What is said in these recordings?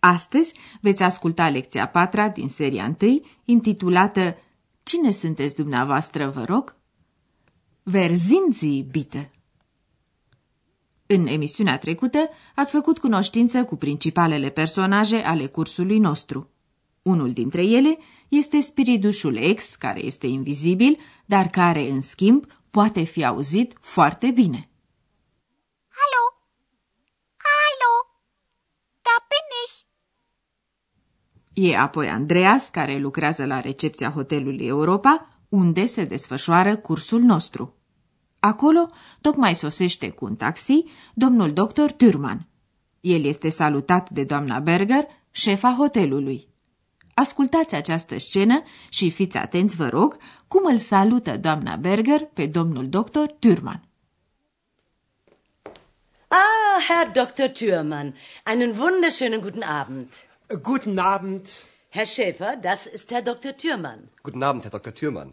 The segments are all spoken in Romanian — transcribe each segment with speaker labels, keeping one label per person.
Speaker 1: Astăzi veți asculta lecția patra din seria 1, intitulată Cine sunteți dumneavoastră, vă rog? Verzinzi, bitte! În emisiunea trecută ați făcut cunoștință cu principalele personaje ale cursului nostru. Unul dintre ele este spiritușul ex, care este invizibil, dar care, în schimb, poate fi auzit foarte bine.
Speaker 2: Hallo? Hallo? Da bin ich.
Speaker 1: E apoi Andreas, care lucrează la recepția hotelului Europa, unde se desfășoară cursul nostru. Acolo tocmai sosește cu un taxi domnul doctor Turman. El este salutat de doamna Berger, șefa hotelului. Ascultați această scenă și fiți atenți, vă rog, cum îl salută doamna Berger pe domnul doctor Turman.
Speaker 3: Ah, Herr Dr. Thürmann, einen wunderschönen guten Abend.
Speaker 4: Guten Abend.
Speaker 3: Herr Schäfer, das ist Herr Dr. Thürmann.
Speaker 5: Guten Abend, Herr Dr. Thürmann.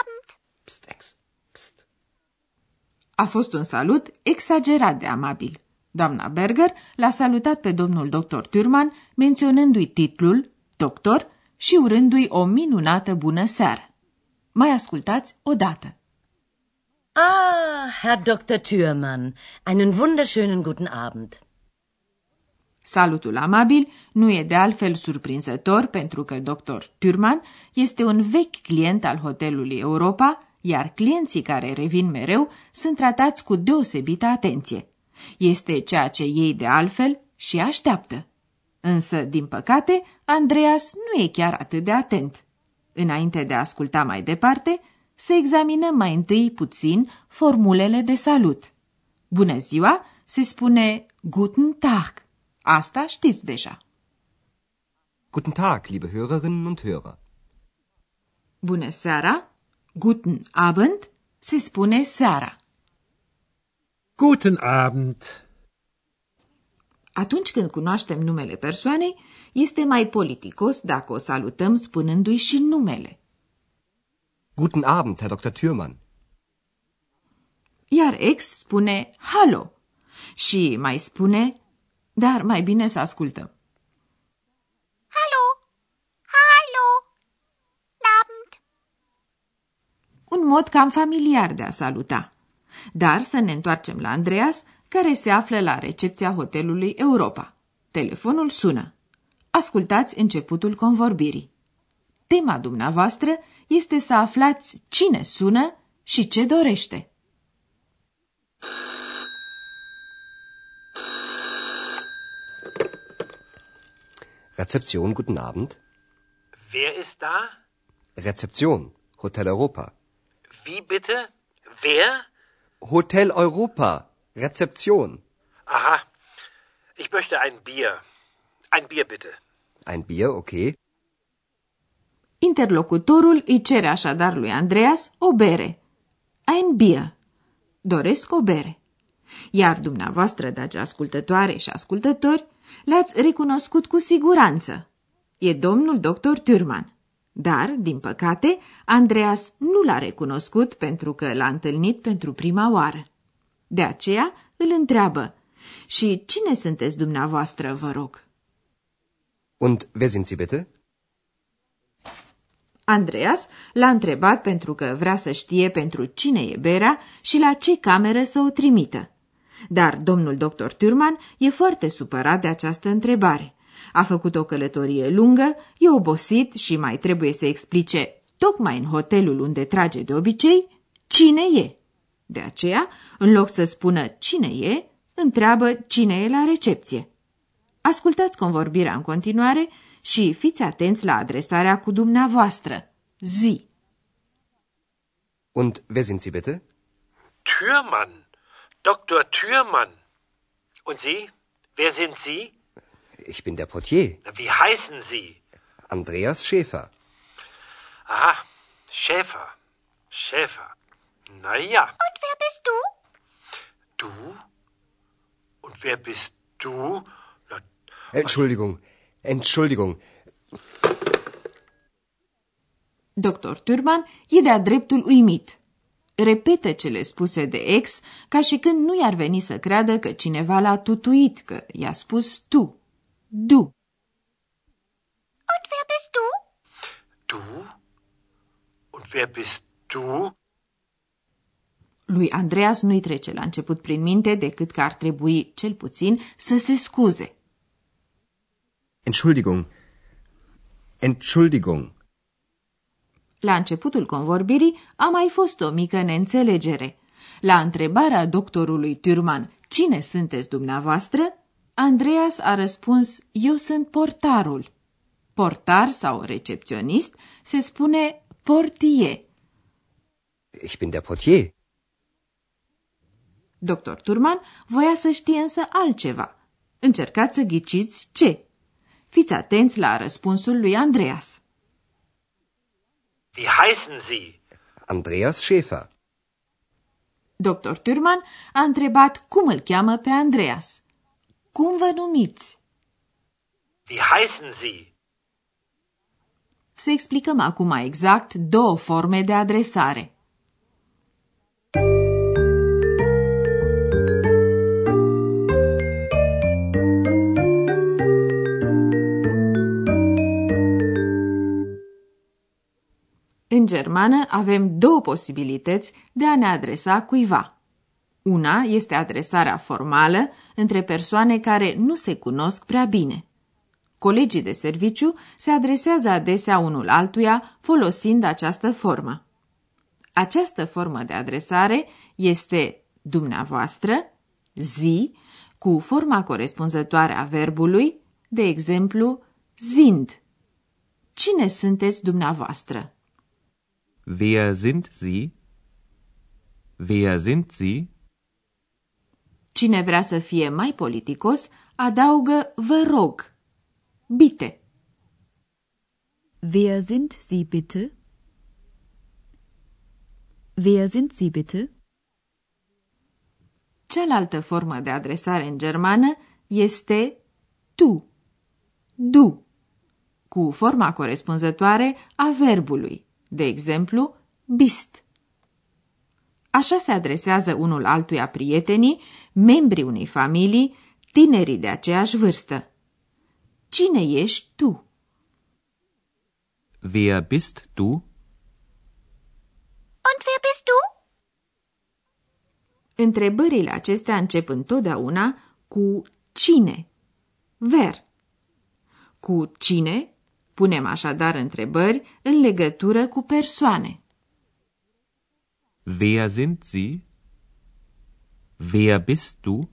Speaker 2: Abend.
Speaker 5: Psst, Ex. Psst.
Speaker 1: A fost un salut exagerat de amabil. Doamna Berger l-a salutat pe domnul doctor Turman, menționându-i titlul, doctor, și urându-i o minunată bună seară. Mai ascultați odată.
Speaker 3: Ah, Herr Dr. Thürmann, einen wunderschönen guten Abend.
Speaker 1: Salutul amabil nu e de altfel surprinzător pentru că dr. Turman este un vechi client al hotelului Europa, iar clienții care revin mereu sunt tratați cu deosebită atenție. Este ceea ce ei de altfel și așteaptă. Însă, din păcate, Andreas nu e chiar atât de atent. Înainte de a asculta mai departe, să examinăm mai întâi puțin formulele de salut. Bună ziua se spune Guten Tag. Asta știți deja.
Speaker 5: Guten Tag, liebe Hörerinnen und Hörer.
Speaker 1: Bună seara, Guten Abend se spune seara.
Speaker 4: Guten Abend.
Speaker 1: Atunci când cunoaștem numele persoanei, este mai politicos dacă o salutăm spunându-i și numele.
Speaker 5: Guten Abend, Herr Dr. Thürmann.
Speaker 1: Iar ex spune hallo și mai spune, dar mai bine să ascultăm.
Speaker 2: Hallo? Hallo? Abend.
Speaker 1: Un mod cam familiar de a saluta. Dar să ne întoarcem la Andreas, care se află la recepția hotelului Europa. Telefonul sună. Ascultați începutul convorbirii. Tema dumneavoastră este să aflați cine sună și ce dorește.
Speaker 5: Rezeption, guten Abend.
Speaker 4: Wer ist da?
Speaker 5: Rezeption, Hotel Europa.
Speaker 4: Wie bitte? Wer?
Speaker 5: Hotel Europa, Rezeption.
Speaker 4: Aha. Ich möchte ein Bier. Ein Bier bitte.
Speaker 5: Ein Bier, okay.
Speaker 1: Interlocutorul îi cere așadar lui Andreas o bere. Ein Bier. Doresc o bere. Iar dumneavoastră, dragi ascultătoare și ascultători, l-ați recunoscut cu siguranță. E domnul doctor Turman. Dar, din păcate, Andreas nu l-a recunoscut pentru că l-a întâlnit pentru prima oară. De aceea îl întreabă, și cine sunteți dumneavoastră, vă rog?
Speaker 5: Und wer sind Sie bitte?
Speaker 1: Andreas l-a întrebat pentru că vrea să știe pentru cine e berea și la ce cameră să o trimită. Dar domnul doctor Turman e foarte supărat de această întrebare. A făcut o călătorie lungă, e obosit și mai trebuie să explice, tocmai în hotelul unde trage de obicei, cine e. De aceea, în loc să spună cine e, întreabă cine e la recepție. Ascultați convorbirea în continuare și fiți atenți la adresarea cu dumneavoastră. Zi.
Speaker 5: Und wer sind Sie bitte?
Speaker 4: Thürmann. Dr. Thürmann. Und Sie? Wer sind Sie?
Speaker 5: Ich bin der Portier.
Speaker 4: Wie heißen Sie?
Speaker 5: Andreas Schäfer.
Speaker 4: Aha, Schäfer. Schäfer. Na ja.
Speaker 2: Und wer bist du?
Speaker 4: Du? Und wer bist du? Na,
Speaker 5: Entschuldigung. Entschuldigung.
Speaker 1: Dr. Turban e de-a dreptul uimit. Repetă cele spuse de ex, ca și când nu i-ar veni să creadă că cineva l-a tutuit, că i-a spus tu. Du.
Speaker 2: Und wer bist du?
Speaker 4: du? Und wer bist du?
Speaker 1: Lui Andreas nu-i trece la început prin minte decât că ar trebui, cel puțin, să se scuze.
Speaker 5: Entschuldigung. Entschuldigung.
Speaker 1: La începutul convorbirii a mai fost o mică neînțelegere. La întrebarea doctorului Turman, cine sunteți dumneavoastră, Andreas a răspuns, eu sunt portarul. Portar sau recepționist se spune portie.
Speaker 5: Ich bin der Portier.
Speaker 1: Dr. Turman voia să știe însă altceva. Încercați să ghiciți ce. Fiți atenți la răspunsul lui Andreas.
Speaker 4: Wie heißen Sie?
Speaker 5: Andreas Schäfer.
Speaker 1: Dr. Turman a întrebat cum îl cheamă pe Andreas. Cum vă numiți?
Speaker 4: Wie heißen Sie?
Speaker 1: Să explicăm acum mai exact două forme de adresare. În germană avem două posibilități de a ne adresa cuiva. Una este adresarea formală între persoane care nu se cunosc prea bine. Colegii de serviciu se adresează adesea unul altuia folosind această formă. Această formă de adresare este dumneavoastră, zi, cu forma corespunzătoare a verbului, de exemplu, sind. Cine sunteți dumneavoastră?
Speaker 6: Wer sind Sie? Wer sind Sie?
Speaker 1: Cine vrea să fie mai politicos, adaugă vă rog. Bite.
Speaker 7: Wer sind Sie bitte? Wer sind Sie bitte?
Speaker 1: Cealaltă formă de adresare în germană este tu, du, cu forma corespunzătoare a verbului, de exemplu, bist. Așa se adresează unul altuia prietenii, membrii unei familii, tinerii de aceeași vârstă. Cine ești tu?
Speaker 6: Wer bist du?
Speaker 2: Und wer bist du?
Speaker 1: Întrebările acestea încep întotdeauna cu cine, ver. Cu cine punem așadar întrebări în legătură cu persoane.
Speaker 6: Wer sind Sie? Wer bist du?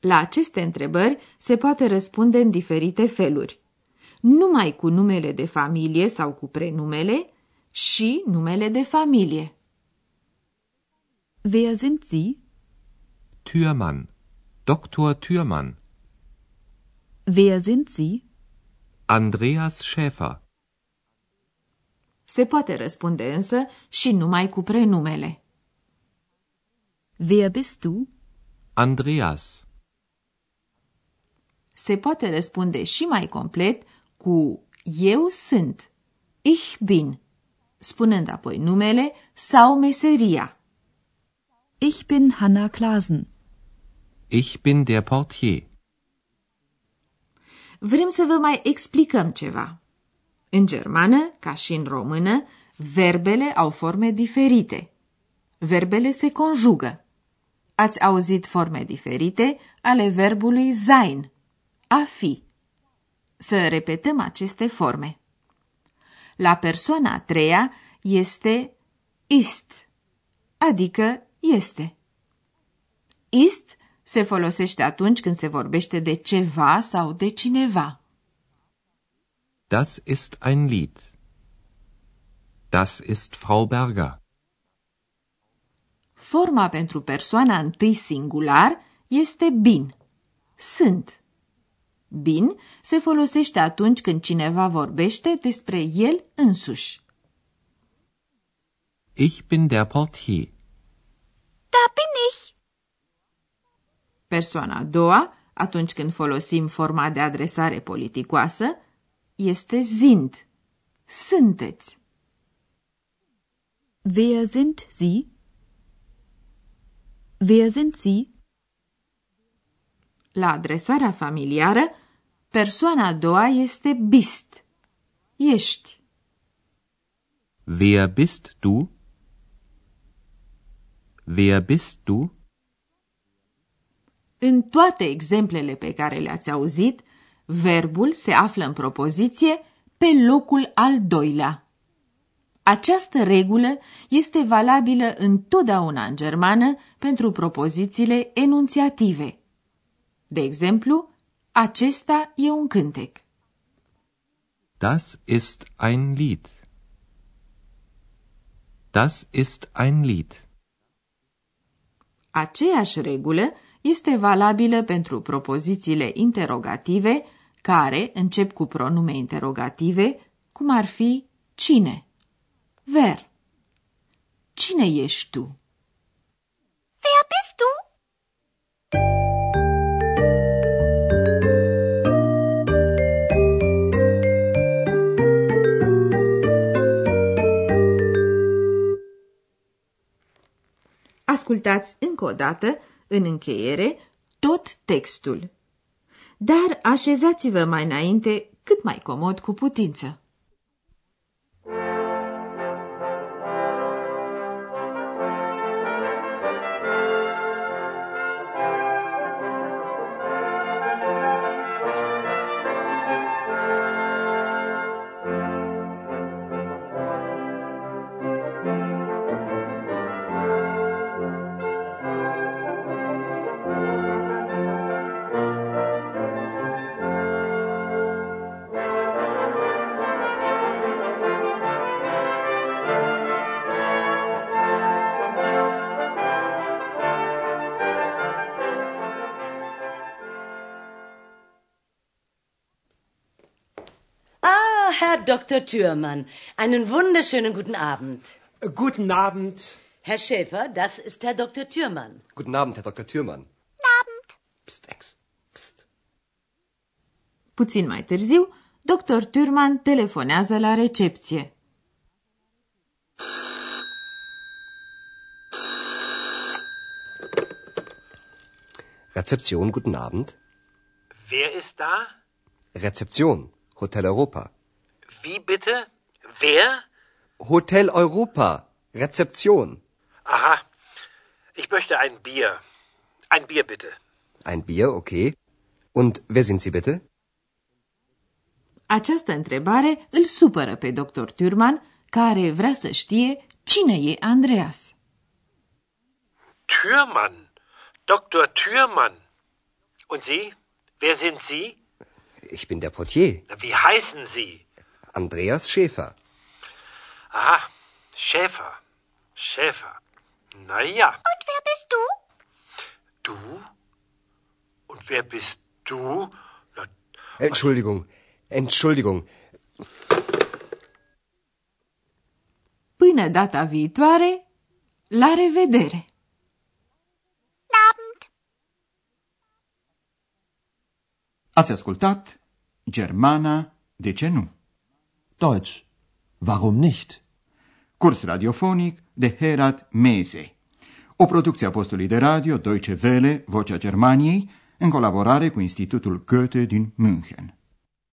Speaker 1: La aceste întrebări se poate răspunde în diferite feluri. Numai cu numele de familie sau cu prenumele și numele de familie.
Speaker 7: Wer sind Sie?
Speaker 6: Türmann. Dr. Türmann.
Speaker 7: Wer sind Sie?
Speaker 6: Andreas Schäfer.
Speaker 1: Se poate răspunde însă și numai cu prenumele.
Speaker 7: Wer bist du?
Speaker 6: Andreas.
Speaker 1: Se poate răspunde și mai complet cu eu sunt, ich bin, spunând apoi numele sau meseria.
Speaker 7: Ich bin Hanna Klasen.
Speaker 6: Ich bin der Portier.
Speaker 1: Vrem să vă mai explicăm ceva. În germană, ca și în română, verbele au forme diferite. Verbele se conjugă. Ați auzit forme diferite ale verbului sein, a fi. Să repetăm aceste forme. La persoana a treia este ist, adică este. Ist se folosește atunci când se vorbește de ceva sau de cineva.
Speaker 6: Das ist ein Lied. Das ist Frau Berger.
Speaker 1: Forma pentru persoana întâi singular este bin. Sunt. Bin se folosește atunci când cineva vorbește despre el însuși.
Speaker 6: Ich bin der Portier.
Speaker 2: Da bin ich.
Speaker 1: Persoana a doua, atunci când folosim forma de adresare politicoasă, este sind. Sunteți.
Speaker 7: Wer sind Sie? Wer sind Sie?
Speaker 1: La adresarea familiară, persoana a doua este bist. Ești.
Speaker 6: Wer bist du? Wer bist du?
Speaker 1: În toate exemplele pe care le-ați auzit, verbul se află în propoziție pe locul al doilea. Această regulă este valabilă întotdeauna în germană pentru propozițiile enunțiative. De exemplu, acesta e un cântec.
Speaker 6: Das ist ein Lied. Das ist ein Lied.
Speaker 1: Aceeași regulă este valabilă pentru propozițiile interogative care încep cu pronume interogative, cum ar fi cine, ver. Cine ești tu?
Speaker 2: Wer bist du?
Speaker 1: Ascultați încă o dată, în încheiere, tot textul. Dar așezați-vă mai înainte cât mai comod cu putință.
Speaker 3: Herr Dr. Thürmann, einen wunderschönen guten Abend.
Speaker 4: Guten Abend.
Speaker 3: Herr Schäfer, das ist Herr Dr. Thürmann.
Speaker 5: Guten Abend, Herr Dr. Thürmann.
Speaker 2: Abend.
Speaker 5: Psst, Ex. Psst.
Speaker 1: Puțin mai târziu, dr. Turman telefonează la recepție.
Speaker 5: Rezeption, guten Abend.
Speaker 4: Wer ist da?
Speaker 5: Rezeption, Hotel Europa.
Speaker 4: Wie bitte? Wer?
Speaker 5: Hotel Europa, Rezeption.
Speaker 4: Aha. Ich möchte ein Bier. Ein Bier bitte.
Speaker 5: Ein Bier, okay. Und wer sind Sie bitte?
Speaker 1: Această întrebare îl supără pe dr. Turman, care vrea să știe cine e Andreas.
Speaker 4: Türmann. Dr. Türmann. Und Sie? Wer sind Sie?
Speaker 5: Ich bin der Portier,
Speaker 4: Wie heißen Sie?
Speaker 5: Andreas Schäfer.
Speaker 4: Aha. Schäfer. Schäfer. Na ja.
Speaker 2: Und wer bist du?
Speaker 4: Du? Und wer bist du? Na,
Speaker 5: Entschuldigung, Entschuldigung.
Speaker 1: Până data viitoare, la revedere!
Speaker 2: Abend.
Speaker 8: Ați ascultat Germana, de ce nu?
Speaker 9: Deutsch. Warum nicht?
Speaker 8: Curs radiofonic de Herat Mese. O producție a postului de radio Deutsche Welle, Vocea Germaniei, în colaborare cu Institutul Goethe din München.